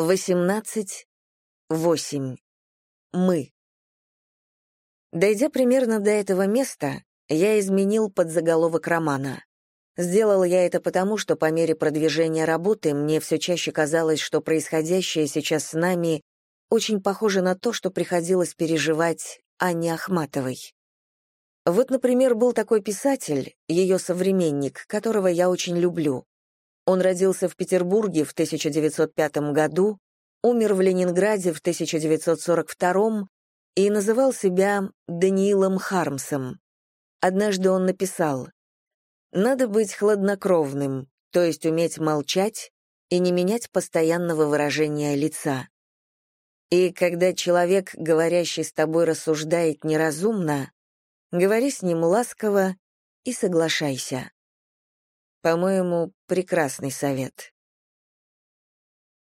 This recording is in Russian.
18. 8. Мы. Дойдя примерно до этого места, я изменил подзаголовок романа. Сделал я это потому, что по мере продвижения работы мне все чаще казалось, что происходящее сейчас с нами очень похоже на то, что приходилось переживать Анне Ахматовой. Вот, например, был такой писатель, ее современник, которого я очень люблю. Он родился в Петербурге в 1905 году, умер в Ленинграде в 1942 и называл себя Даниилом Хармсом. Однажды он написал «Надо быть хладнокровным, то есть уметь молчать и не менять постоянного выражения лица. И когда человек, говорящий с тобой, рассуждает неразумно, говори с ним ласково и соглашайся. По-моему, прекрасный совет.